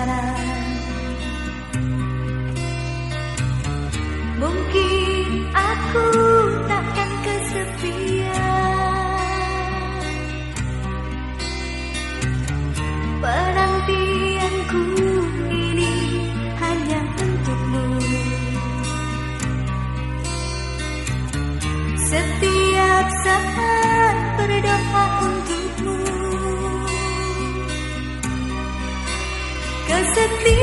sekarang Mungkin ti.